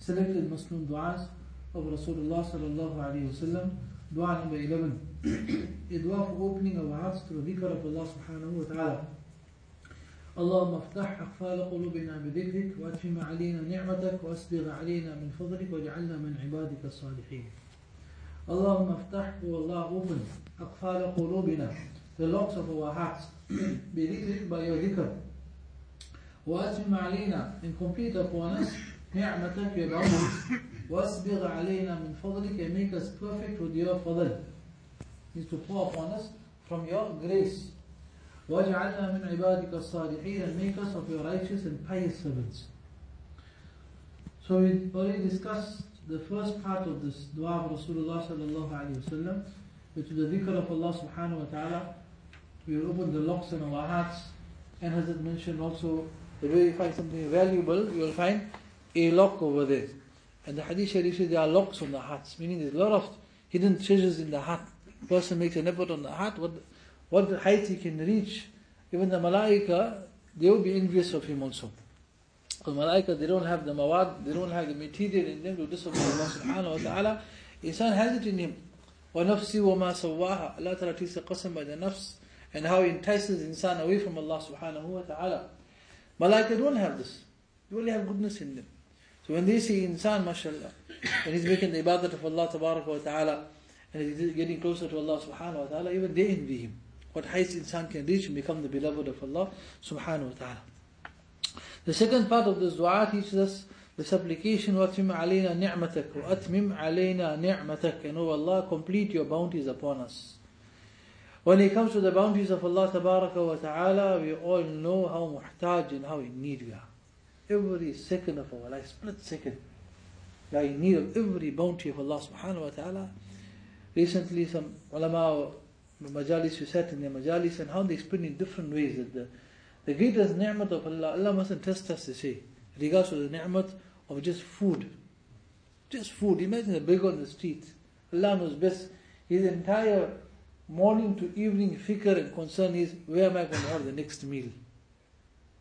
selected Muslim du'as of Rasulullah sallallahu alayhi wasallam. Dua number 11. a dua for opening our hearts to the dhikr of Allah subhanahu wa ta'ala. اللهم افتح أقفال قلوبنا بذكرك وأتم علينا نعمتك وأسبغ علينا من فضلك واجعلنا من عبادك الصالحين اللهم افتح والله open أقفال قلوبنا the locks of our hearts بذكرك by your dhikr وأتم علينا and complete upon us نعمتك your bounties وأسبغ علينا من فضلك and make us perfect with your fadl is to pour upon us from your grace وَاجْعَلْنَا مِنْ عِبَادِكَ الصَّالِحِينَ and make us of your righteous and pious servants. So we already discussed the first part of this dua of Rasulullah sallallahu alayhi wa sallam, which is the dhikr of Allah subhanahu wa ta'ala. We will open the locks in our hearts, and as it mentioned also, if you find something valuable, you will find a lock over there. And the hadith sharif says there are locks on the hearts, meaning there's a lot of hidden treasures in the heart. Person makes an effort on the heart, what what height he can reach, even the malaika, they will be envious of him also. Because malaika, they don't have the mawad, they don't have the material in them to disobey Allah subhanahu wa ta'ala. Insan has it in him. وَنَفْسِ وَمَا سَوَّاهَا Allah ta'ala takes the qasam by the nafs and how he entices insan away from Allah subhanahu wa ta'ala. Malaika don't have this. They only have goodness in them. So when they see insan, mashallah, when he's making the ibadat of Allah tabarak wa ta'ala, and he's getting closer to Allah subhanahu wa ta'ala, even they envy him what heights insan can reach and become the beloved of Allah subhanahu wa ta'ala. The second part of this dua teaches us the supplication وَأَتْمِمْ عَلَيْنَا نِعْمَتَكَ وَأَتْمِمْ عَلَيْنَا نِعْمَتَكَ And oh Allah, complete your bounties upon us. When it comes to the bounties of Allah tabaraka wa ta'ala, we all know how muhtaj and how in need we are. Every second of our life, split second, we are in need of every bounty of Allah subhanahu wa ta'ala. Recently some ulama majalis we sat in their majalis and how they explain in different ways that the, the greatest ni'mat of Allah, Allah mustn't test us to say, regards to the ni'mat of just food. Just food. Imagine a beggar on the street. Allah knows best. His entire morning to evening fikr and concern is, where am I going to have the next meal?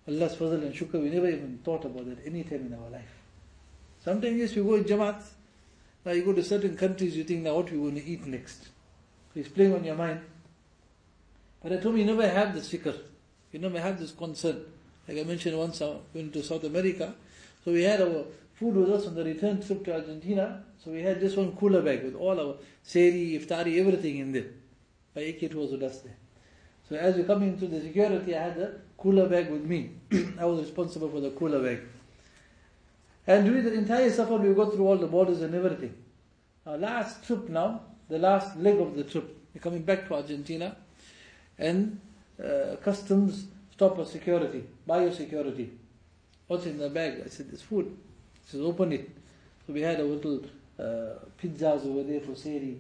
Allah's fazl and shukr, we never even thought about that any time in our life. Sometimes yes, we go in Jamaat. Now you go to certain countries, you think, now what we going to eat next? It's playing on your mind. But at home you never have this fikr. You never have this concern. Like I mentioned once, I went to South America. So we had our food with us on the return trip to Argentina. So we had just one cooler bag with all our seri, iftari, everything in there. My AK was with us there. So as we come into the security, I had a cooler bag with me. I was responsible for the cooler bag. And during the entire safar, we go through all the borders and everything. Our last trip now, the last leg of the trip, we're coming back to Argentina, and uh, customs stop us security, biosecurity. What's in the bag? I said, there's food. He says, open it. So we had a little uh, pizzas over there for seri,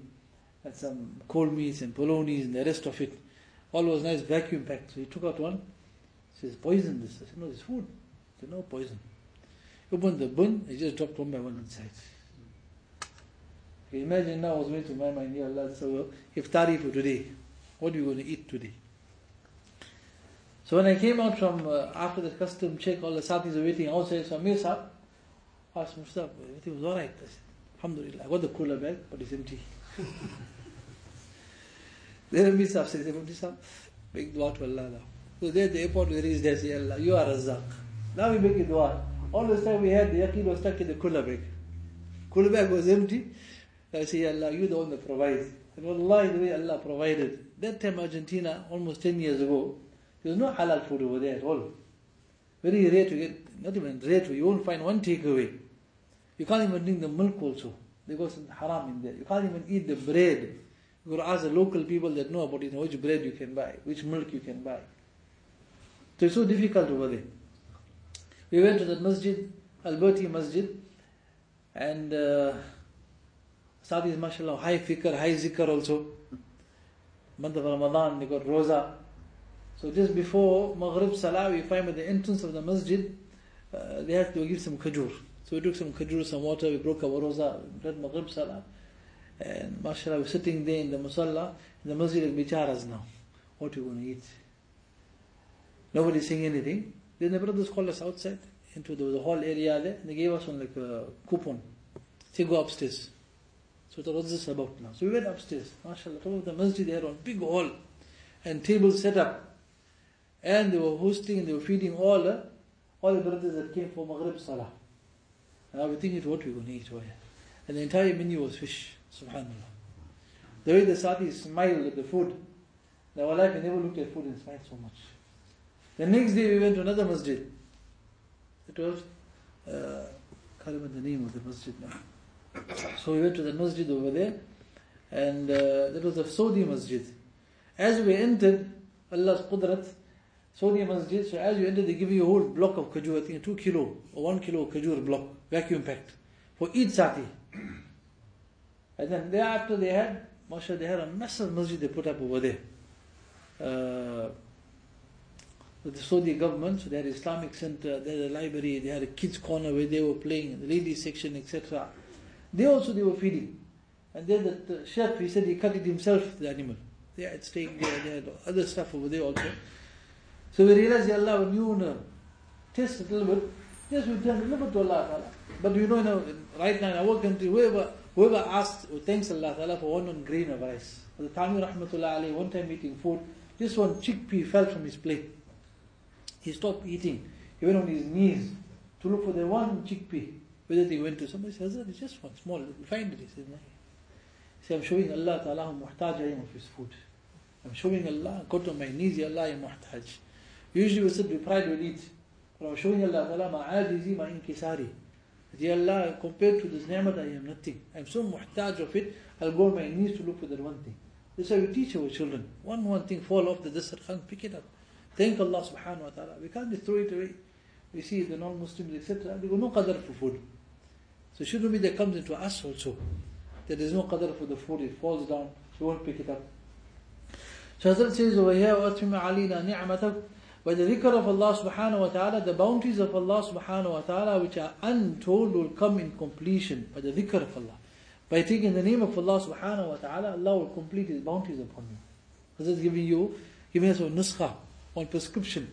and some cold meats and polonies and the rest of it. All was nice vacuum packed. So he took out one. He says, poison this. I said, no, it's food. He said, no, poison. He opened the bin, he just dropped one by one inside. Imagine now I was going to my mind, Ya Allah, so iftari for today. What are you going to eat today? So when I came out from uh, after the custom check, all the satis were waiting outside. So Amir Sahib asked Mustaf, everything was alright. I said, Alhamdulillah, I got the cooler bag, but it's empty. then Amir Sahib says, Amir Sahib, make dua to Allah now. So there the airport we reached there, say, Allah, you are Razzaq. Now we make a dua. All this time we had the yaqeen was stuck in the cooler bag. Bag was empty. I say, Allah, you the one that provides. And Allah, the way Allah provided. That time Argentina, almost 10 years ago, there was no halal food over there at all. Very rare to get, not even rare to, you won't find one takeaway. You can't even drink the milk also. There some haram in there. You can't even eat the bread. You got to ask the local people that know about it, which bread you can buy, which milk you can buy. So it's so difficult over there. We went to the masjid, Alberti Masjid, and uh, Sadis, mashallah, high fikr, high zikr also. Month of Ramadan, they got roza. So just before Maghrib Salah, we find at the entrance of the masjid, uh, they had to give some khajur. So we took some khajur, some water, we broke our roza, read Maghrib Salah. And mashallah, we're sitting there in the musalla, in the masjid of bicharas now. What are you going to eat? Nobody's saying anything. Then the brothers called us outside. into the, the hall area there, they gave us one like a coupon. Say go upstairs. So what is this about now? So we went upstairs. Mashallah, top of the masjid they had one big hall and tables set up. And they were hosting and they were feeding all the all the brothers that came for Maghrib Salah. And I was thinking what we're going to eat. And the entire menu was fish. Subhanallah. The way the Sati smiled at the food. Now, our life, I never looked at food and smiled so much. The next day we went to another masjid. It was, uh, I can't remember the name of the masjid now. So we went to the masjid over there, and uh, that was a Saudi masjid. As we entered, Allah's qudrat, Saudi masjid, so as you enter, they give you a whole block of kajur, I think a two kilo or one kilo kajur block, vacuum packed, for each sati. And then thereafter they had, mashallah, they had a massive masjid they put up over there. Uh, the Saudi government, so they had Islamic center, they had a library, they had a kids corner where they were playing, the ladies section, etc. They also they were feeding. And then the, chef, he said he cut it himself, the animal. They had steak there, they had other stuff over there also. So we realized, Ya Allah, when you taste a little bit, yes, we turn a little bit to Allah But you know, you know, right now in our country, whoever, whoever or thanks Allah Ta'ala for one, one grain of rice. The Tami Rahmatullah Ali, one time eating food, this one chickpea fell from his plate. He stopped eating. He went on his knees to look for the one chickpea. Whether he went to somebody says, it's just one small, we'll find it. He no. He said, I'm showing Allah Ta'ala how muhtaj I of his food. I'm showing Allah, go to my knees, Allah, I am muhtaj. Usually we sit with pride, we eat. But I'm showing Allah Ta'ala, my ajizi, my inkisari. Ya Allah, compared to this ni'mat, I am nothing. I'm so muhtaj of it, I'll go on my knees to look for that one thing. That's why we teach our children. One one thing fall off the dasarkhan, pick it up. Thank Allah subhanahu wa ta'ala. We can't just throw it away. We see the non-Muslims, etc. They got no qadr for food. So shouldn't be that comes into us also. That there is no qadr for the food, it falls down, we won't pick it up. So Hazrat says over here, وَأَتْمِمَ عَلِينَا نِعْمَتَكَ by the dhikr of Allah subhanahu wa ta'ala, the bounties of Allah subhanahu wa ta'ala, which are untold, will come in completion by the dhikr of Allah. By taking the name of Allah subhanahu wa ta'ala, Allah will complete His bounties upon you. Hazrat is giving you, giving us a nuskha, on prescription.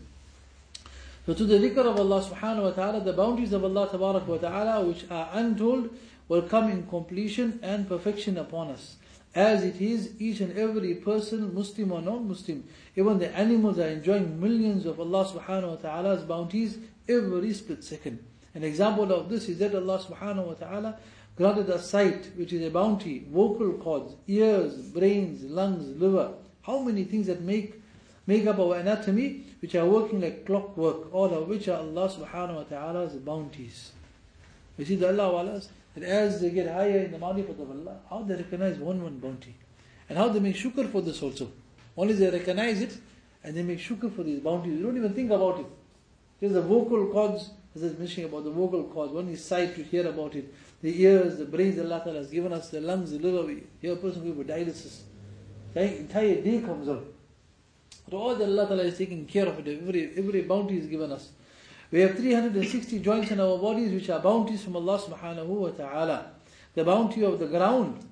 So to the dhikr of Allah subhanahu wa ta'ala, the bounties of Allah tabarak wa ta'ala, which are untold, will come in completion and perfection upon us. As it is each and every person, Muslim or non-Muslim, even the animals are enjoying millions of Allah subhanahu wa ta'ala's bounties every split second. An example of this is that Allah subhanahu wa ta'ala granted us sight, which is a bounty, vocal cords, ears, brains, lungs, liver. How many things that make make up our anatomy, which are working like clockwork, all of which are Allah subhanahu wa ta'ala's bounties. You see the Allah Walas, that as they get higher in the marifat of Allah, how they recognize one one bounty. And how they make shukr for this also. Only they recognize it, and they make shukr for these bounties. They don't even think about it. There's the vocal cords, as I was mentioning about the vocal cords. One is sight to hear about it. The ears, the brains Allah Ta'ala has given us, the lungs, the liver. We hear a person for dialysis. The entire day comes up. But all that Allah Ta'ala is taking care of it. Every, every bounty is given us. We have 360 joints in our bodies which are bounties from Allah subhanahu wa ta'ala. The bounty of the ground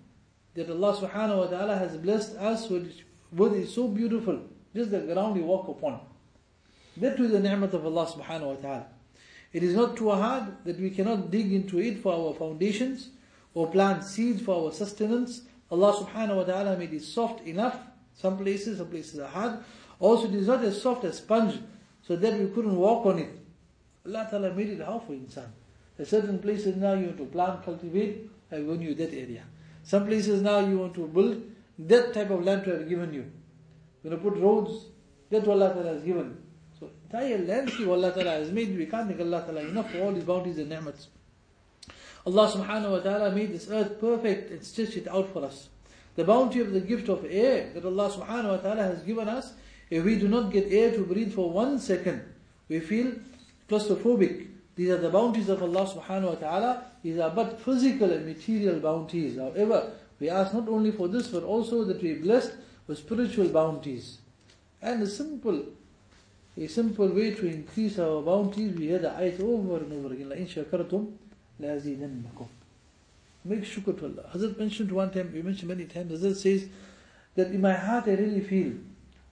that Allah subhanahu wa ta'ala has blessed us with, with is so beautiful. Just the ground we walk upon. That is the ni'mat of Allah subhanahu wa ta'ala. It is not too hard that we cannot dig into it for our foundations or plant seeds for our sustenance. Allah subhanahu wa ta'ala made it soft enough. Some places, some places are hard. Also it is not as soft as sponge so that we couldn't walk on it. Allah Ta'ala made it how for insan. There certain places now you want to plant, cultivate, I have given you that area. Some places now you want to build, that type of land have given you. You want to put roads, what Allah Ta'ala has given. So entire landscape Allah Ta'ala has made, we can't make Allah Ta'ala enough for all His bounties and ni'mats. Allah subhanahu wa ta'ala made this earth perfect and stretched it out for us. The bounty of the gift of air that Allah subhanahu wa ta'ala has given us, if we do not get air to breathe for one second, we feel claustrophobic. These are the bounties of Allah subhanahu wa ta'ala. These are but physical and material bounties. However, we ask not only for this, but also that we are blessed with spiritual bounties. And a simple, a simple way to increase our bounties, we hear the ayat over and over again. لَإِن شَكَرْتُمْ لَأَزِيدَنَّكُمْ Make shukr to Allah. Hazrat mentioned one time, we mentioned many times, Hazrat says that in my heart I really feel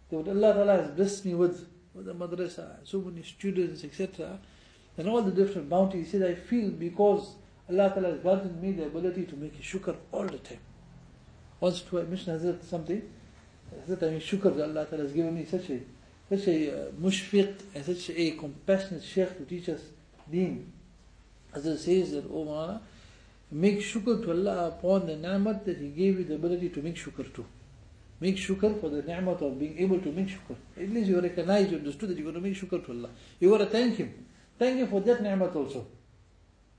that what Allah Ta'ala has blessed me with, with the madrasa, so many students, etc. and all the different bounties. He said, I feel because Allah Ta'ala has granted me the ability to make shukr all the time. Once to I mentioned Hazrat something, Hazrat I mean shukr that Allah Ta'ala has given me such a such a uh, mushfiq and such a compassionate sheikh to teach us deen. Hazrat says that, oh Mawlana, make shukr to Allah upon the ni'mat that He gave you the ability to make shukr to. Make shukr for the ni'mat of being able to make shukr. At least you recognize, you understood that you're going to make shukr to Allah. You got to thank Him. Thank Him for that ni'mat also.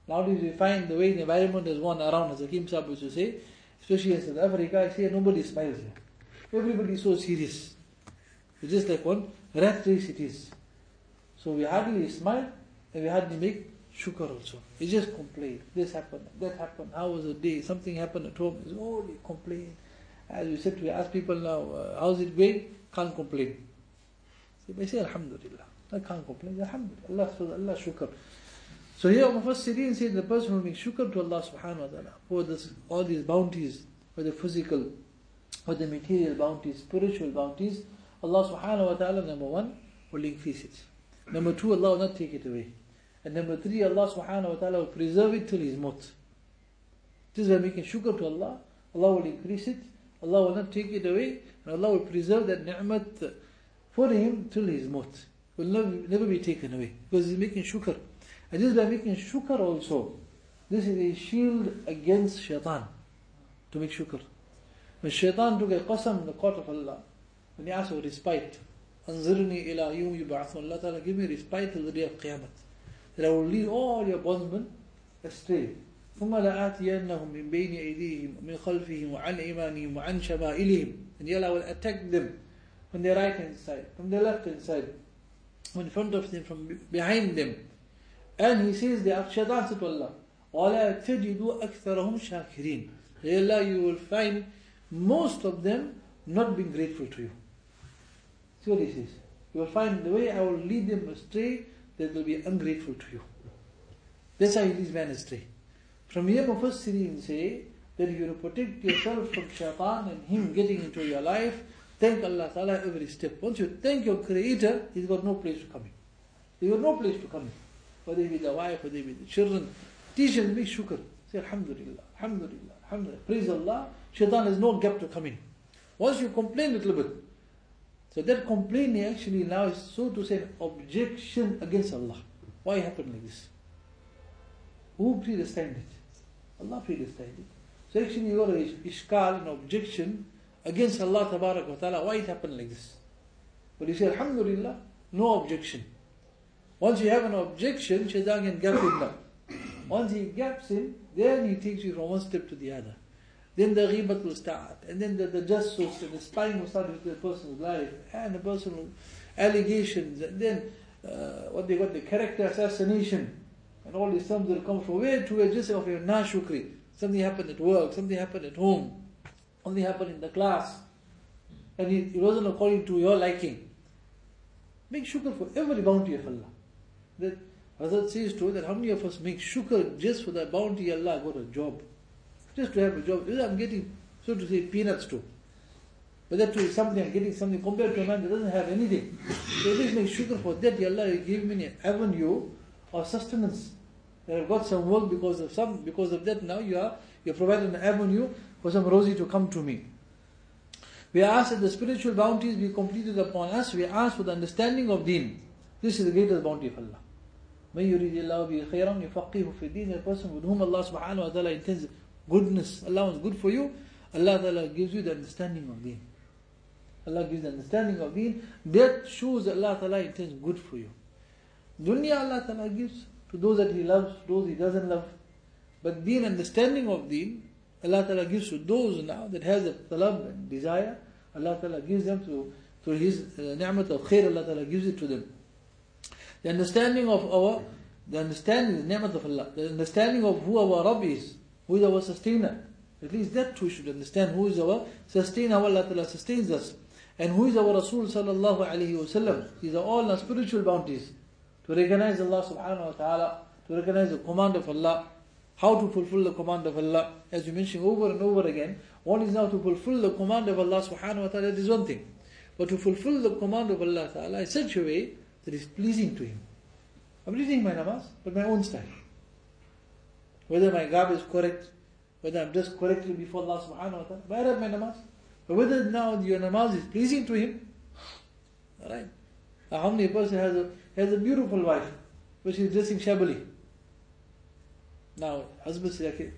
Nowadays we find the way the environment has gone around, as Hakim Sahib used to say, especially in South Africa, I see nobody smiles here. Everybody is so serious. It's just like one rat race it is. So we hardly smile and we hardly make shukr also. We just complain. This happened, that happened, how was the day, something happened at home. It's oh, complain. As we said, we ask people now, uh, how's it going? Can't complain. So they say, Alhamdulillah. I can't complain. Alhamdulillah. Allah, Allah shukr. So here Mufassirin say the person who makes shukr to Allah subhanahu wa ta'ala for this, all these bounties, for the physical, for the material bounties, spiritual bounties, Allah subhanahu wa ta'ala, number one, will increase it. Number two, Allah will not take it away. And number three, Allah subhanahu wa ta'ala will preserve it till his maut. This is by making shukr to Allah, Allah will increase it, Allah will not take it away, and Allah will preserve that ni'mat for him till his maut. Will never, never be taken away. Because he's making shukr. And just by making shukr also, this is a shield against shaitan. To make shukr. When shaitan took a qasam in the court of Allah, when he asked for respite, Anzirni ila yum yub'athun, Allah Ta'ala give me respite till the day of Qiyamah. That I will lead all your bondsmen astray. ثم لآتينهم من بين أيديهم ومن خلفهم وعن إيمانهم وعن شمائلهم and Allah will attack them from their right hand side, from their left hand side, in front of them, from behind them. And he says, the Shaitan said to Allah, وَلَا تَجِدُوا أَكْثَرَهُمْ شَاكِرِينَ Allah, you will find most of them not being grateful to you. See what he says. You will find the way I will lead them astray, they will be ungrateful to you. That's how he leads man astray. From here, Mufassirin say that you protect yourself from shaitan and him getting into your life. Thank Allah Ta'ala every step. Once you thank your Creator, He's got no place to come in. He's got no place to come in. Whether it be the wife, whether it be the children. Teach to make shukr. Say Alhamdulillah, Alhamdulillah, Alhamdulillah. Praise Allah. Shaitan has no gap to come in. Once you complain a little bit, so that complaining actually now is so to say objection against Allah. Why happened like this? Who predestined it? Allah predestined it. So actually you got a ishkal, an objection against Allah Tabarak wa Ta'ala. Why it happened like this? But you say, Alhamdulillah, no objection. Once you have an objection, Shaitan can gap in now. Once he gaps in, then he takes you from one step to the other. Then the ghibat will start, and then the, the justice and the spying will start with the person's life, and the personal allegations, and then uh, what they got, the character assassination, and all these terms will come from where to where just of your nashukri. Something happened at work, something happened at home, something happened in the class, and it, it wasn't according to your liking. Make shukr for every bounty of Allah. That Hazrat says to that how many of us make shukr just for the bounty Allah got a job. Just to have a job. I'm getting, so to say, peanuts too. But that too is something, I'm getting something compared to a man that doesn't have anything. So at least make shukr for that. Allah gave me an avenue of sustenance. That I've got some work because of some because of that now you are you're providing an avenue for some rosy to come to me. We ask that the spiritual bounties be completed upon us. We ask for the understanding of deen. This is the greatest bounty of Allah. من يريد الله به خيرا يفقهه في الدين. A person with whom Allah subhanahu wa ta'ala intends goodness, Allah wants good for you, Allah ta'ala gives you the understanding of deen. Allah gives the understanding of deen. That shows that Allah ta'ala intends good for you. Dunya Allah ta'ala gives to those that He loves, those He doesn't love. But deen, understanding of deen, Allah ta'ala gives to those now that has a talab and desire, Allah ta'ala gives them to, to His uh, ni'mat of khair, Allah ta'ala gives it to them. The understanding of our, the understanding, the ni'mat of Allah, the understanding of who our Rabb is, who is our sustainer. At least that too should understand who is our sustainer, how Allah Ta'ala sustains us. And who is our Rasul sallallahu alayhi wa sallam. These are all our spiritual bounties. To recognize Allah subhanahu wa ta'ala, to recognize the command of Allah, how to fulfill the command of Allah. As you mentioned over and over again, one is now to fulfill the command of Allah subhanahu wa ta'ala, that is one thing. But to fulfill the command of Allah ta'ala in such a way that is pleasing to Him. I'm reading my namaz, but my own style. Whether my garb is correct, whether I'm dressed correctly before Allah subhanahu wa ta'ala, I have my namaz. But whether now your namaz is pleasing to Him, alright. How many person has a has a beautiful wife, but she's dressing shabbily. Now, husband says, okay,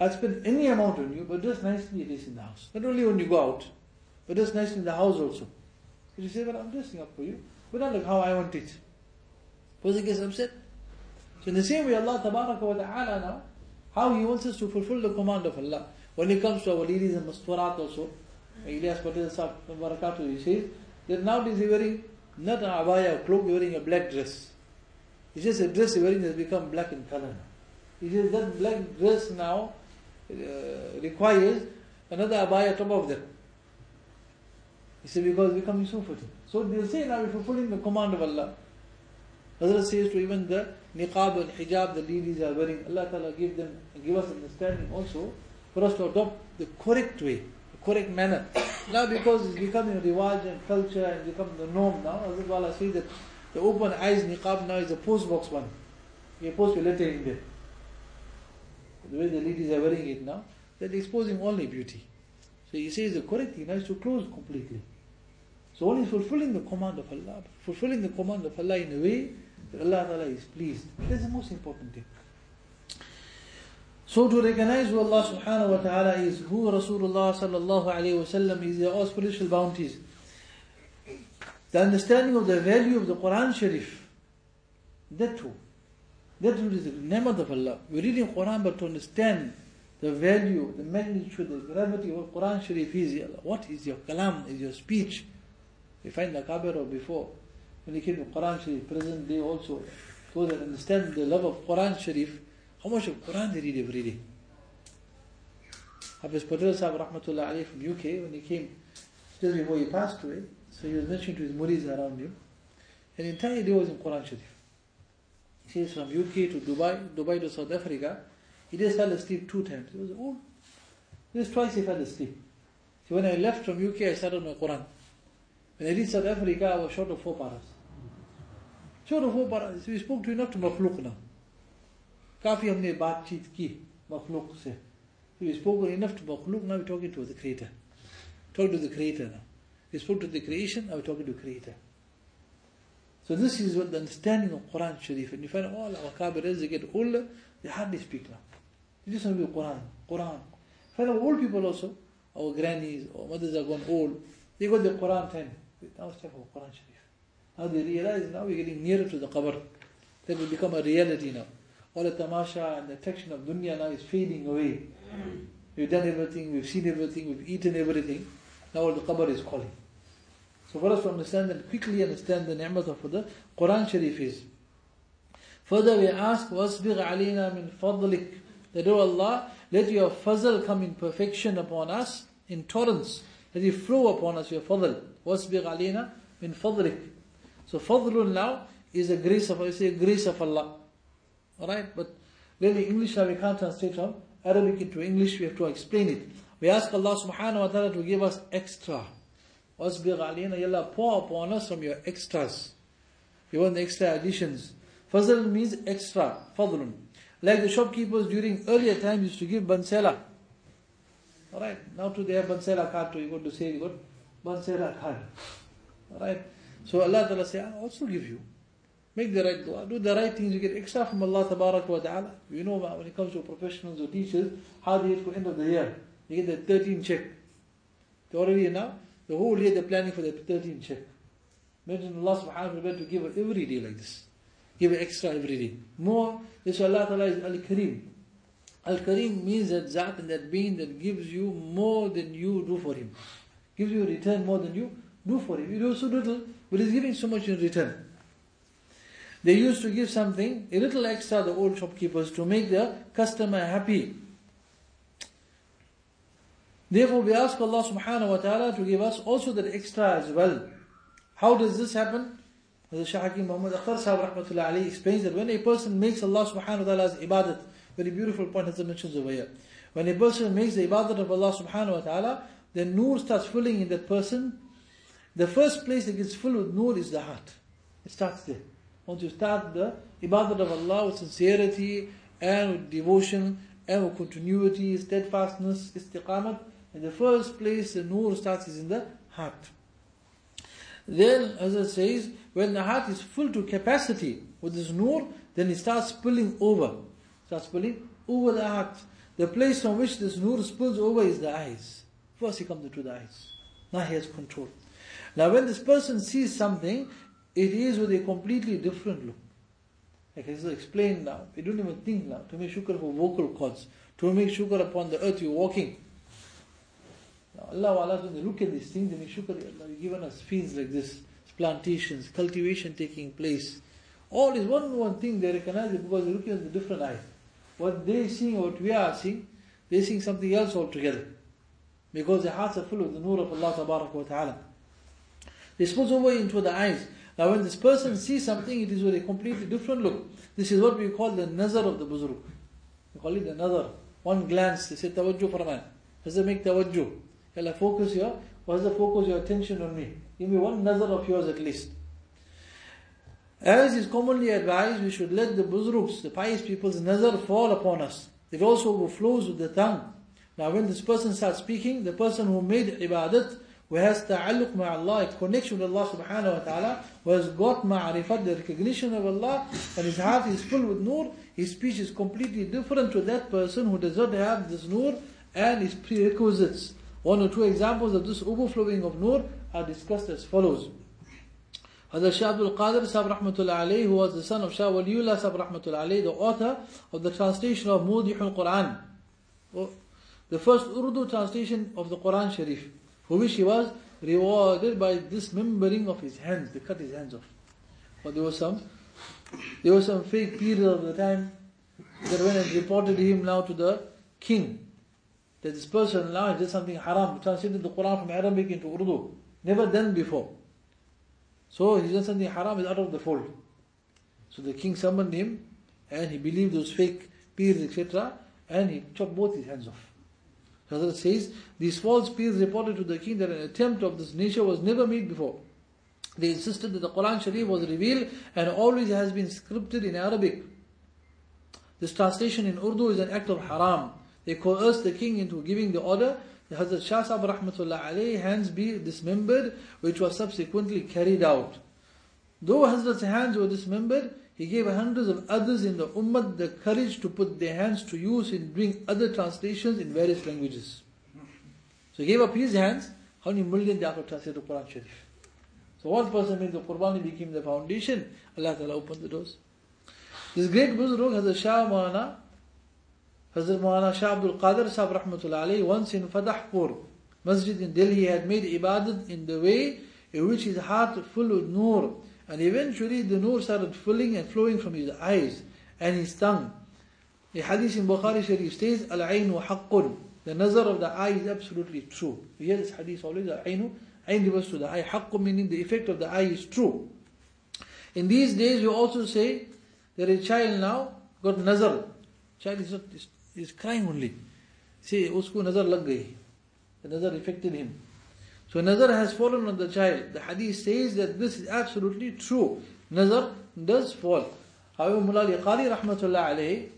I'll spend any amount on you, but dress nicely at least in the house. Not only when you go out, but dress nicely in the house also. But you say, well, I'm dressing up for you, but not like how I want it. Person gets upset. So in the same way, Allah wa ta'ala now, how He wants us to fulfill the command of Allah. When it comes to our ladies and masturat also, Ilyas Patel Sahib he says, that nowadays they're wearing not an abaya or cloak, you're wearing a black dress. It's says a dress you're wearing has become black in color. It is that black dress now uh, requires another abaya top of that. He said because becoming so fitting. So they'll say now if you're fulfilling the command of Allah, Hazrat says to even the niqab and hijab the ladies are wearing, Allah Ta'ala give them, give us understanding also for us to adopt the correct way, the correct manner. Now because it's becoming a riwaj and culture and become the norm now, as Hazrat Wala says that the open eyes niqab now is a post box one. You post your letter in there. The way the ladies are wearing it now, they're exposing only beauty. So he says the correct thing now is to close completely. So only fulfilling the command of Allah, fulfilling the command of Allah in a way that Allah Ta'ala is pleased. That's the most important thing. So to recognize who Allah subhanahu wa ta'ala is, who Rasulullah sallallahu alayhi wa sallam is, their all spiritual bounties. The understanding of the value of the Quran Sharif. That too. That too is the name of Allah. We're reading Quran but to understand the value, the magnitude, the gravity of Quran Sharif is. What is your kalam, is your speech? We find the Kabir of before, when he came to Quran Sharif, present day also, those that understand the love of Quran Sharif, how much of Quran did they read every day. Hafiz Patel Sahib Rahmatullah Ali from UK, when he came just before he passed away, so he was mentioning to his murids around him, an entire day was in Quran Sharif. He says from UK to Dubai, Dubai to South Africa, he just fell asleep two times. He was old. Just twice he fell asleep. So when I left from UK, I started my Quran. When I reached South Africa, I was short of four paras. Short of four paras. We spoke to enough to makhluk now. काफी हमने बातचीत की मखलूक से we spoke enough to makhluk now we're talking to the creator talking to the creator now we spoke to the creation now we're talking to the creator so this is what the understanding of Quran Sharif and you find all our kabir as they get older they hardly speak now they just know Quran Quran find our old people also our grannies or mothers are gone old they got the Quran time now it's time for Quran Sharif. Now they realize now we're getting nearer to the qabr. That will become a reality now. All the tamasha and the attraction of dunya now is fading away. We've done everything, we've seen everything, we've eaten everything. Now all the qabr is calling. So for us to understand and quickly understand the ni'mat of the Quran Sharif is. Further we ask, وَاسْبِغْ عَلَيْنَا مِنْ فَضْلِكَ That, O Allah, let your fazl come in perfection upon us, in torrents. Let it flow upon us, your fadl. وَاسْبِغْ عَلَيْنَا مِنْ فَضْلِكَ So fadlun now is a grace of, it's a grace of Allah. Alright, but really English we can't translate from Arabic into English, we have to explain it. We ask Allah subhanahu wa ta'ala to give us extra. Asbir alayna, Ya Allah, pour upon us from your extras. You want the extra additions. Fazl means extra, fadlun. Like the shopkeepers during earlier times used to give bansela. Alright, now today have bansela card too. You go to say, you got bansela card. Alright, so Allah Ta'ala say, I also give you. Make the right dua, do the right things, you get extra from Allah wa ta'ala. You know when it comes to professionals or teachers, how they get to end of the year. You get the 13 check. They already now, the whole year they're planning for the 13 check. Imagine Allah subhanahu wa ta'ala to give every day like this. Give extra every day. More, this Allah Ta'ala is Al-Kareem. Al-Kareem means that Zat and that being that gives you more than you do for him. Gives you return more than you do for him. You do so little, but he's giving so much in return. They used to give something, a little extra, the old shopkeepers, to make the customer happy. Therefore, we ask Allah subhanahu wa ta'ala to give us also that extra as well. How does this happen? As Hakim Muhammad Akhtar Sahib rahmatullah alayhi explains that when a person makes Allah subhanahu wa ta'ala's ibadat, very beautiful point as I mentioned over here. When a person makes the ibadat of Allah subhanahu wa ta'ala, then nur starts filling in that person. The first place that gets filled with nur is the heart. It starts there. Once you start the ibadat of Allah with sincerity and with devotion and with continuity, steadfastness, istiqamat, in the first place the nur starts is in the heart. Then, as it says, when the heart is full to capacity with this nur, then it starts spilling over. Starts spilling over the heart. The place from which this nur spills over is the eyes. First he comes into the eyes. Now he has control. Now when this person sees something, it is with a completely different look. Like I explained now, we don't even think now to make shukr for vocal cords, to make shukr upon the earth you're walking. Now Allah Allah when they look at these things, they make shukr, Allah, you've given us fields like this, plantations, cultivation taking place. All is one one thing they recognize it because they're looking at the different eye. What they're seeing, what we are seeing, they're seeing something else altogether. Because their hearts are full of the nur of Allah ta'ala. They spills over into the eyes. Now when this person sees something, it is with a completely different look. This is what we call the nazar of the buzuruk. We call it the nazar. One glance, they say tawajjuh for a man. Does it make tawajjuh? Focus your, what's the focus your attention on me? Give me one nazar of yours at least. As is commonly advised, we should let the buzruks, the pious people's nazar fall upon us. It also overflows with the tongue. Now when this person starts speaking, the person who made ibadat, who has ta'alluq Allah, a connection with Allah subhanahu wa ta'ala, who has got ma'rifat, the recognition of Allah, and his heart is full with nur, his speech is completely different to that person who does not have this nur and his prerequisites. One or two examples of this overflowing of nur are discussed as follows. Hazrat Shah Abdul Qadir Sahib Rahmatullah who was the son of Shah Waliullah Sahib Rahmatullah the author of the translation of Mudihul Quran. Oh, the first Urdu translation of the Quran Sharif for which he was rewarded by dismembering of his hands. They cut his hands off. But there was some, there was some fake period of the time that went and reported him now to the king. That this person now did something haram, translated the Quran from Arabic into Urdu. Never done before. So he did something haram is out of the fold. So the king summoned him and he believed those fake peers, etc. And he chopped both his hands off. Hazrat says, these false peers reported to the king that an attempt of this nature was never made before. They insisted that the Quran Sharif was revealed and always has been scripted in Arabic. This translation in Urdu is an act of haram. They coerced the king into giving the order Hazrat Shah Sahib rahmatullah alayhi hands be dismembered, which was subsequently carried out. Though Hazrat's hands were dismembered, he gave hundreds of others in the Ummah the courage to put their hands to use in doing other translations in various languages. So he gave up his hands, how many million they have translated the Quran Sharif? So one person made the Qurbani became the foundation, Allah Ta'ala opened the doors. This great Buzruk, Hazrat Shah Maulana, Hazrat Maulana Shah Abdul Qadir Sahib Rahmatullah once in Fadahpur, Masjid in Delhi, had made ibadat in the way in which his heart full with nur, and eventually the nur started filling and flowing from his eyes and his tongue. The hadith in Bukhari Sharif says, Al-aynu haqqun. The nazar of the eye is absolutely true. We hear this hadith always, Al-aynu, ayn refers to the eye. Haqqun meaning the effect of the eye is true. In these days we also say, that a child now got nazar. Child is, not, is, is crying only. See, usko nazar lag gayi. The nazar affected him. So nazar has fallen on the child. The hadith says that this is absolutely true. Nazar does fall. However, Mullah Qari rahmatullah alayhi,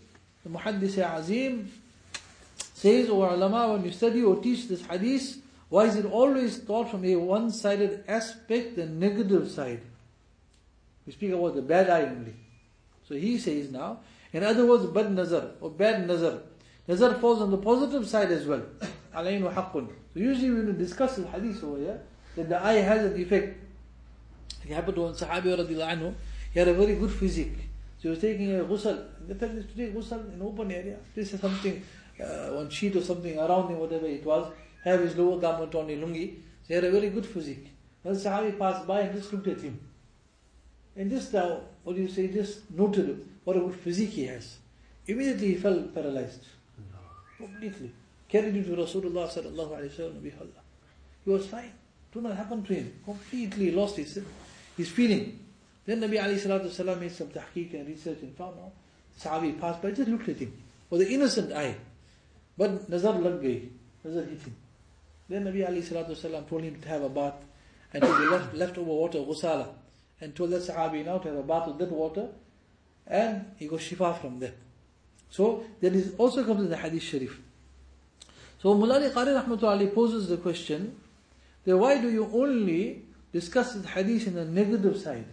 the Muhaddis Azim, says, O ulama, when you study or teach this hadith, why is it always taught from a one-sided aspect, the negative side? We speak about the bad eye only. So he says now, in other words, bad nazar or bad nazar. Nazar falls on the positive side as well. Haqqun. So usually when we discuss the hadith over here, that the eye has an effect. It happened to one Sahabi radiallahu anhu, he had a very good physique. So he was taking a ghusl. They told him to ghusl in open area. This is something, uh, one sheet or something around him, whatever it was, have his lower garment on, a lungi. So he had a very good physique. One Sahabi passed by and just looked at him. And just, uh, what do you say, just noted what a good physique he has. Immediately he fell paralyzed. Completely carried him to Rasulullah sallallahu alayhi wa sallam. He was fine. Do not happen to him. Completely lost his, his feeling. Then Nabi alayhi salatu wasalam made some tahqiq and research and found out. Sahabi passed by, just looked at him. With an innocent eye. But nazar lag gayi. Nazar hit him. Then Nabi alayhi salatu wasalam told him to have a bath and to the left, leftover water, ghusala. and told that Sahabi now to have a bath with that water, and he got shifa from there. So, that is also comes in the Hadith Sharif. So, Mulla Ali Qari Rahmatullahi poses the question, then why do you only discuss the Hadith in the negative side?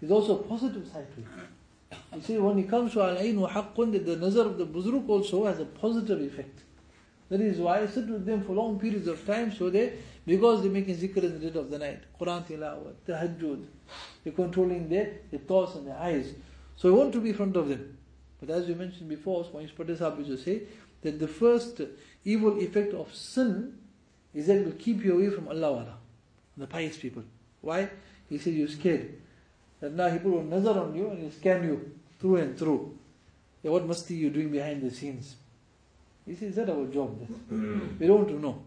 There's also a positive side to it. You see, when it comes to Al-Ain wa Haqqun, the nazar of the Buzruk also has a positive effect. That is why I sit with them for long periods of time so they, because they're making zikr in the dead of the night, Quran tilawat, tahajjud, they're controlling their, their thoughts and their eyes. So we want to be in front of them. But as we mentioned before, Sahib used to say that the first evil effect of sin is that it will keep you away from Allah Wala, the pious people. Why? He says you're scared. That now he put a nazar on you and he'll scan you through and through. Yeah, what must you doing behind the scenes? He says, is that our job? Then? Hmm. we don't want to know.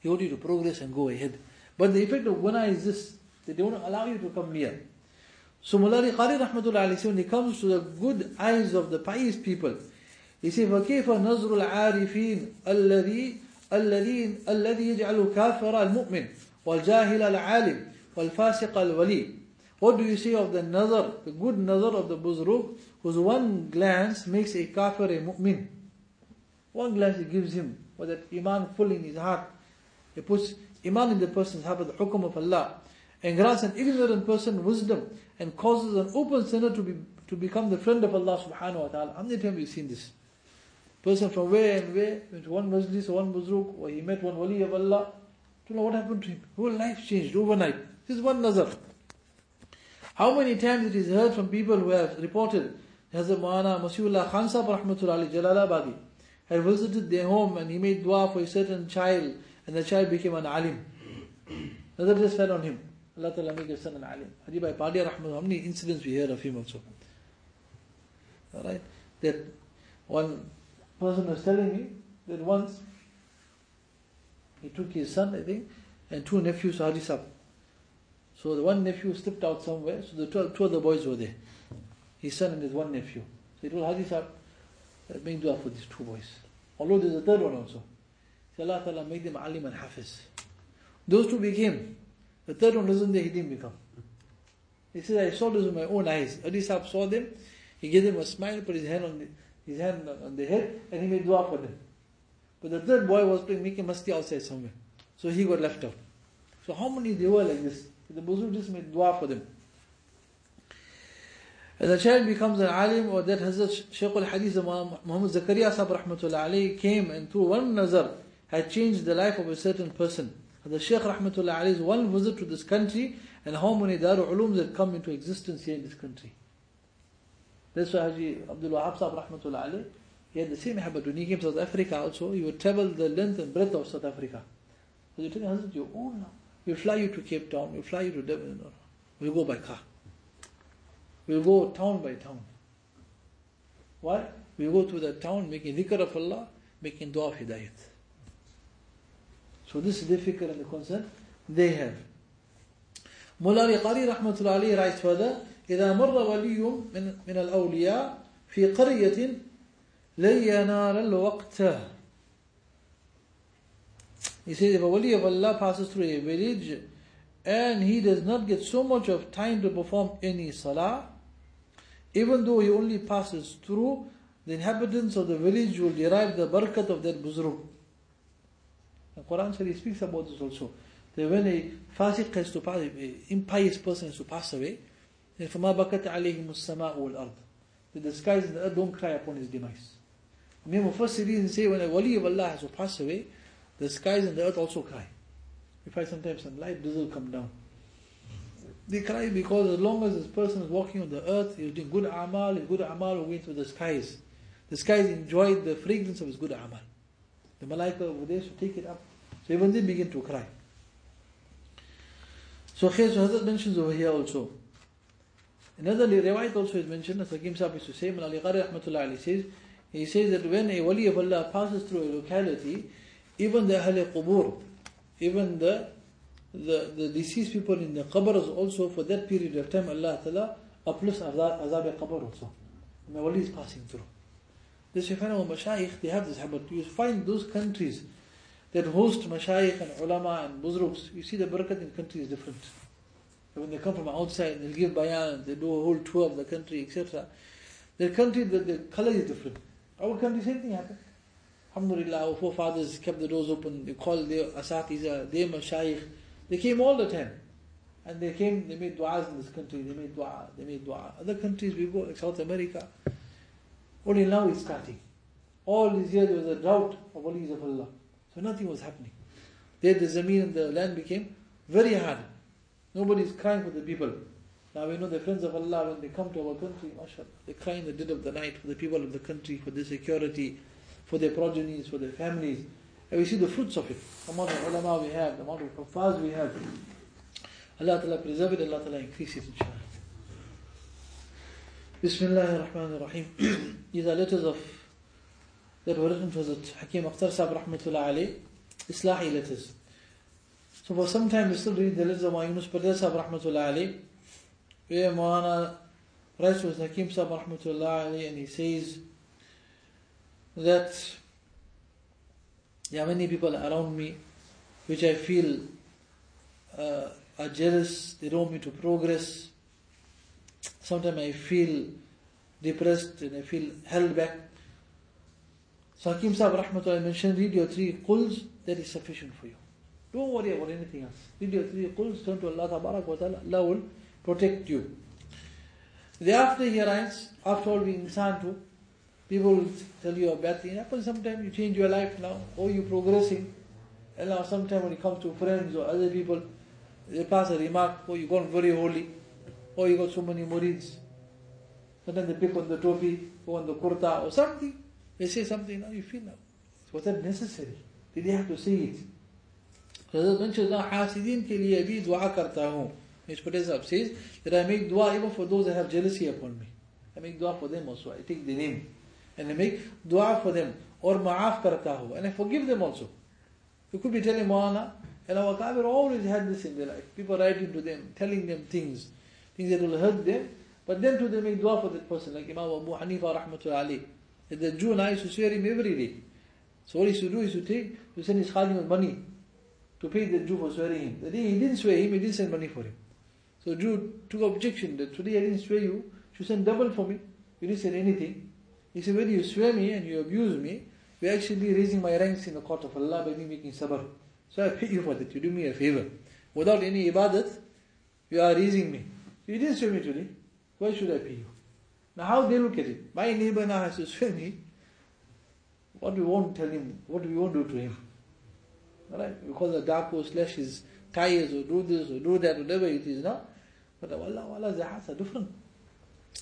He wants you to progress and go ahead. But the effect of guna is this, that they don't allow you to come near. So Mulla Ali Qari Rahmatullah alayhi when it comes to the good eyes of the pious people, says, فَكَيْفَ نَظْرُ الْعَارِفِينَ الَّذِي الذين الذي يجعل كافر المؤمن والجاهل العالم والفاسق الولي What do you say of the nazar, the good nazar of the buzruk, whose one glance makes a kafir a mu'min? One glance it gives him, with that iman full in his heart. It puts iman in the person's heart with the hukum of Allah. And grants an ignorant person wisdom and causes an open sinner to be to become the friend of Allah subhanahu wa ta'ala. How many times have you seen this? Person from where and where, went to one majlis one buzruk, or he met one wali of Allah. Don't know what happened to him. Whole life changed overnight. This is one nazar. How many times it is heard from people who have reported Hazrat Maulana Masiullah Khan Sahib rahmatullahi Jalalabadi had visited their home and he made dua for a certain child and the child became an alim. Nazar just fell on him. Allah Ta'ala made his son an alim. Haji Bhai Padia Rahmat, how many incidents we hear of him also. Alright? That one person was telling me that once he took his son, I think, and two nephews to. So the one nephew slipped out somewhere, so the two, two of the boys were there. His son and his one nephew. So he told Haji Sahib, make dua for these two boys. Although there's a third one also. So Allah Ta'ala made them alim and hafiz. Those two became. The third one wasn't there, he didn't become. He said, I saw this with my own eyes. Adi Sahib saw them, he gave them a smile, put his hand on the, his hand on the head, and he made dua for them. But the third boy was playing making masti outside somewhere. So he got left out. So how many they were like this? The Buzur just made dua for them. As a child becomes an alim, or that Hazrat Shaykh al-Hadith Muhammad Zakaria Sahib rahmatullah came and through one nazar had changed the life of a certain person. The Shaykh rahmatullah alayhi's one visit to this country and how many Darul Ulums had come into existence here in this country. That's why Haji Abdul Wahab Sahib rahmatullah alayhi, he had the same habit. When he came to South Africa also, he would travel the length and breadth of South Africa. So you tell him, Hazrat, you own now. We'll fly you to Cape Town, we'll fly you to Durban. We'll go by car. We'll go town by town. Why? We go to the town making dhikr of Allah, making dua of hidayat. So this is difficult and the concern they have. Mullah Qari rahmatullah alayhi writes further, إذا مر ولي من من الأولياء في قرية لن ينال الوقت He says if a wali of Allah passes through a village and he does not get so much of time to perform any salah, even though he only passes through, the inhabitants of the village will derive the barakat of that buzruk. The Quran Sharif speaks about this also. That when a fasiq has to pass, an impious person has to pass away, فَمَا بَكَتْ عَلَيْهِمُ السَّمَاءُ وَالْأَرْض The skies and the earth don't cry upon his demise. Imam Mufassirin say when a wali of Allah has to pass away, the skies and the earth also cry. We find sometimes some light drizzle come down. They cry because as long as this person is walking on the earth, he's doing good amal, his good amal will go into the skies. The skies enjoy the fragrance of his good amal. The malaika over there should take it up. So even they begin to cry. So Khayr Hazrat mentions over here also. Another riwayat also is mentioned, as Hakim Sahib used to say, Mulla Ali Qari Rahmatullah says, he says that when a wali of Allah passes through a locality, even the Ahl Qubur, even the, the, the deceased people in the qabrs also for that period of time Allah Ta'ala uplifts azab, azab qabr also. The wali is passing through. This you find out mashayikh, they have this habit. You find those countries that host mashayikh and ulama and buzruks, you see the barakat in country is different. When they come from outside, they'll give bayan, they do a whole tour of the country, etc. Their country, the, the color is different. Our country, same thing happened. Alhamdulillah, our forefathers kept the doors open, they called their asatiza, their mashayikh. They came all the time. And they came, they made du'as in this country, they made du'a, they made du'a. Other countries we go, like South America, only now it's starting. All these years there was a drought of walis of Allah. So nothing was happening. There the zameen and the land became very hard. Nobody is crying for the people. Now we know the friends of Allah when they come to our country, mashallah, they cry in the dead of the night for the people of the country, for their security, for their progenies, for their families. And we see the fruits of it. The amount of ulama we have, the amount of kuffars we have. Allah Ta'ala preserve it, Allah Ta'ala increase it inshallah. Bismillah ar-Rahman ar-Rahim. These are letters of that were written to Hazrat Hakim Akhtar Sahib Rahmatullah alayh, Islahi letters. So for some time we still read the letters of Yunus Patel Sahib Rahmatullah alayh, where Mawana writes with Hakim Sahib Rahmatullah alayh and he says that there are many people around me which I feel uh, are jealous, they don't want me to progress. Sometimes I feel depressed and I feel held back. So Hakim Sahib Rahmatullah mentioned, read your three quls, that is sufficient for you. Don't worry about anything else. Read your turn to Allah Tabarak Ta'ala, Allah will protect you. Thereafter he writes, after all being insan too, people will tell you a bad thing happens sometimes, you change your life now, oh, or you're progressing. And now sometimes when it comes to friends or other people, they pass a remark, oh, you gone very holy, oh, you got so many murids. Sometimes they pick on the topi, or on the kurta, or something. They say something, now you feel now. Was that necessary? Did they have to say it? Hazrat mentions now, حاسدين ke dua karta. Which Protest up says that I make dua even for those that have jealousy upon me. I make dua for them also. I take the name. And I make dua for them. Or ma'af karta. And I forgive them also. You could be telling Moana, and our Kabir always had this in their life. People writing to them, telling them things, things that will hurt them, but then too they make dua for that person, like Imam Abu Hanifa rahmatullahi alayh. That the Jew and I used to swear him every day. So what he used to do is to take, to send his khadim money to pay the Jew for swearing him. The day he didn't swear him, he didn't send money for him. So Jew took objection that today I didn't swear you, you send double for me. You didn't say anything. He said, when you swear me and you abuse me, you're actually raising my ranks in the court of Allah by me making sabr. So I pay you for that. You do me a favor. Without any ibadat, you are raising me. You didn't swear me today. Why should I pay you? Now how they look at it? My neighbor now has to swear me. What we won't tell him, what we won't do to him. Alright? Because the dark will slash his tires or do this or do that, whatever it is, no? But Allah, Allah, the hearts are different.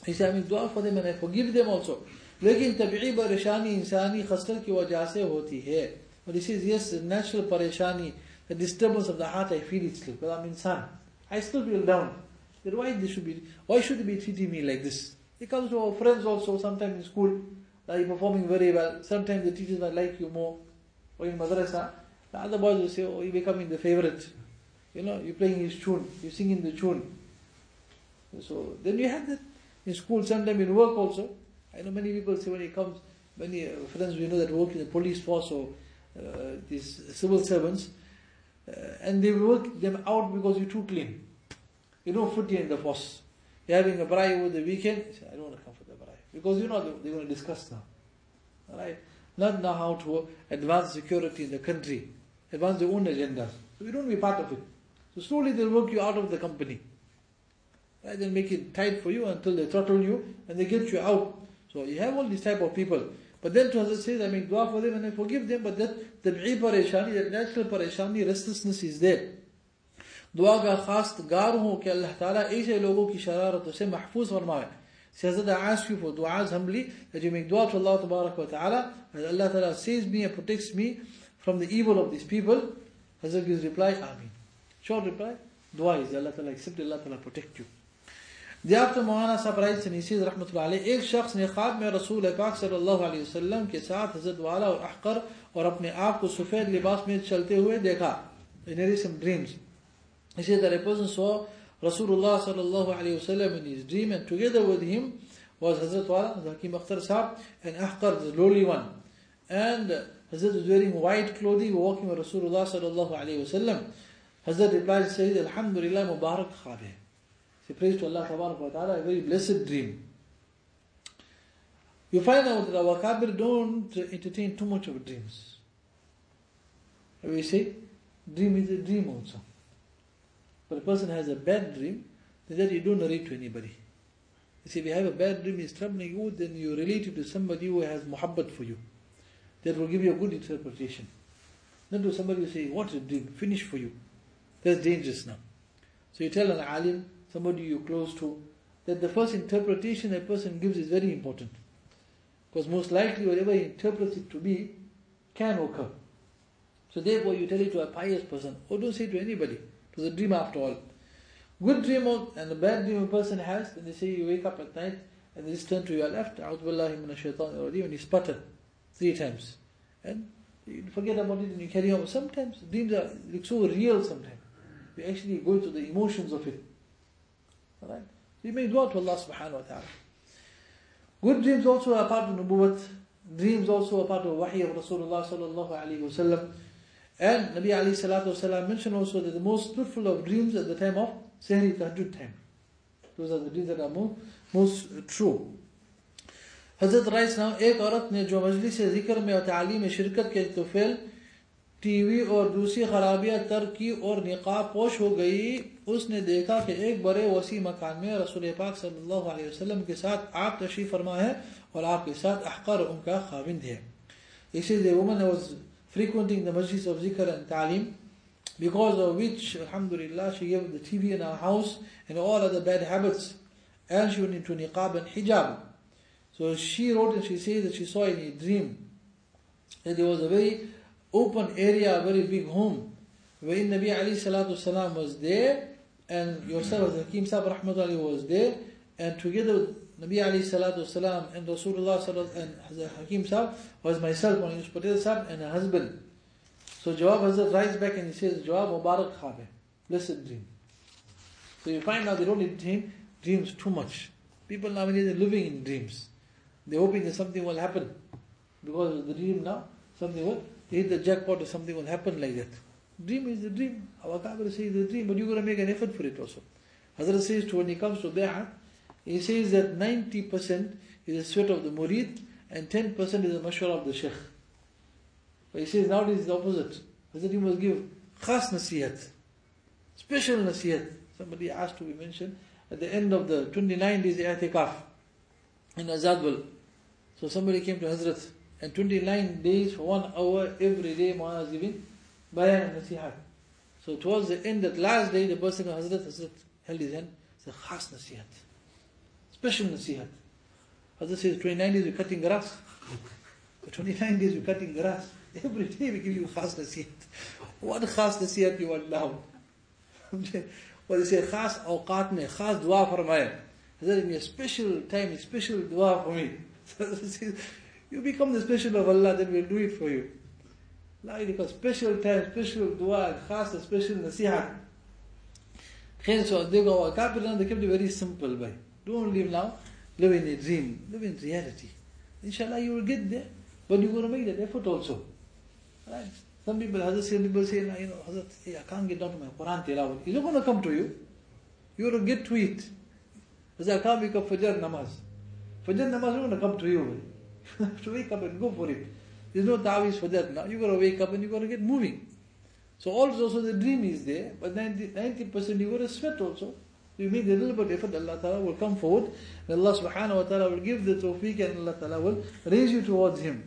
He said, I mean, dua for them and I forgive them also. لیکن طبعی پریشانی انسانی خسرت کی وجہ سے ہوتی ہے But he says, yes, the natural پریشانی, the disturbance of the heart, I feel it still, because I'm insan. I still feel down. Then why they should be, why should they be treating me like this? It comes to our friends also, sometimes in school, that you're performing very well, sometimes the teachers might like you more, or in madrasa, the other boys will say, oh, you're becoming the favorite. You know, you're playing his tune, you're singing the tune. So then you have that in school, sometimes in work also. I know many people say when he comes, many uh, friends we know that work in the police force or uh, these civil servants, uh, and they work them out because you're too clean. You don't fit in the force. You're having a braai over the weekend, say, I don't want to come for the braai. Because you know they're going to discuss now. Alright? Not know how to advance security in the country, advance their own agendas. So you don't be part of it. So slowly they'll work you out of the company. Right? They'll make it tight for you until they throttle you and they get you out. So you have all these type of people. But then to Hazrat says, I make dua for them and I forgive them, but that tab'i parishani, that natural parishani, restlessness is there. دعا کا خاص گار ہوں کہ اللہ تعالیٰ ایسے logo ki شرارتوں سے محفوظ فرمائے Says that I ask you for du'as humbly, that you make du'a to Allah Ta'ala, and Allah Ta'ala saves me and protects me from the evil of these people. Hazrat gives reply, Ameen. Short reply, dua is Allah ta'ala accept, Allah ta'ala protect you. Thereafter Maulana Sahib writes and he says रहमतुल्लाह अलैह एक शख्स ने ख्वाब में रसूल पाक सल्लल्लाहु अलैहि वसल्लम के साथ हजरत वाला और अहकर और अपने आप को सफेद लिबास में चलते हुए देखा in narrates some dreams he said that a person saw Rasulullah sallallahu alaihi wasallam in his dream and together with him was Hazrat Wala, Hakim Akhtar Sahib and Ahqar the lowly one and Hazrat was wearing white clothing walking with Rasulullah sallallahu alaihi wasallam Hazrat replied says Alhamdulillah Mubarak Khabe Say praise to Allah wa ta'ala, a very blessed dream. You find out that our kabir don't entertain too much of dreams. We say, dream is a dream also. But a person has a bad dream, then that you don't narrate to anybody. You see, if you have a bad dream, it's troubling you, then you relate it to somebody who has muhabbat for you. That will give you a good interpretation. Not to somebody say, what did? Finish for you. That's dangerous now. So you tell an alim, somebody you're close to, that the first interpretation a person gives is very important. Because most likely whatever he interprets it to be can occur. So therefore you tell it to a pious person, or don't say it to anybody. It was a dream after all. Good dream and a bad dream a person has, then they say you wake up at night and they just turn to your left, Shaitan and you sputter three times. And you forget about it and you carry on. Sometimes dreams are look so real sometimes. We actually go to the emotions of it. Alright? We may dua to Allah subhanahu wa ta'ala. Good dreams also are part of nubuwwat. Dreams also are part of wahi of Rasulullah sallallahu alayhi wa sallam. And Nabi alayhi salatu wasalam mentioned also that the most truthful of dreams at the time of Sehri Tahajjud time. Those are the dreams that are most, most true. حضرت رائس نام ایک عورت نے جو مجلس ذکر میں اور تعلیم میں شرکت کے طفیل ٹی وی اور دوسری خرابیاں تر کی اور نقاب پوش ہو گئی۔ اس نے دیکھا کہ ایک بڑے وسیع مکان میں رسول پاک صلی اللہ علیہ وسلم کے ساتھ آپ تشریف فرما ہے اور آپ کے ساتھ احقر ان کا خاوند ہے۔ اسی لیے woman was frequenting the majlis of ذکر and تعلیم because of which alhamdulillah she gave the TV in our house and all other bad habits and she went into niqab and hijab. So she wrote and she says that she saw in a dream that there was a very open area, a very big home, where Nabi Ali Salatu Salam was there, and yourself, Hakim Sahib Rahmatullah was there, and together with Nabi Ali Salatu Salam and Rasulullah and Hakim Sahib was myself, one is Patel Sahib, and a husband. So Jawab Hazrat writes back and he says, Jawab Mubarak Khabe, blessed dream. So you find out they don't entertain dreams too much. People nowadays are living in dreams. They're hoping that something will happen. Because of the dream now, something will hit the jackpot or something will happen like that. Dream is the dream. Our Kabir says the dream, but you got to make an effort for it also. Hazrat says to when he comes to Bay'ah, he says that 90% is the sweat of the murid and 10% is the mashwara of the sheikh. But he says nowadays it's the opposite. Hazrat you must give khas nasihat, special nasihat. Somebody asked to be mentioned at the end of the 29 days i'tikaf in Azaadville. So somebody came to Hazrat and 29 days for one hour every day Muhammad was giving bayan and nasihat. So towards the end, that last day, the person of Hazrat, Hazrat held his hand, said, khas nasihat. Special nasihat. Hazrat says, 29 days we're cutting grass. For 29 days we're cutting grass. Every day we give you khas nasihat. What khas nasihat you want now? well, they say, khas awqat mein, khas dua farmaya. Hazrat, give me a special time, a special dua for me. You become the special of Allah, then we'll do it for you. Like because special time, special dua, khas, special nasihat. Khair, so they go, Kapiran, they kept it very simple by. Don't live now, live in a dream, live in reality. Inshallah, you will get there, but you're going to make that effort also. Right? Some people, Hazrat, some people say, you know, Hazrat, hey, I can't get down to my Quran tilawat. It's not going to come to you. You're going to get to it. Hazrat, I can't wake up Fajr namaz. Fajr namaz is going to come to you. You have to wake up and go for it. There's no tawiz for that now. You got to wake up and you got to get moving. So also so the dream is there, but 90 percent you got to sweat also. You make a little bit effort, Allah Ta'ala will come forward, and Allah Subhanahu wa Ta'ala will give the tawfiq and Allah Ta'ala will raise you towards Him.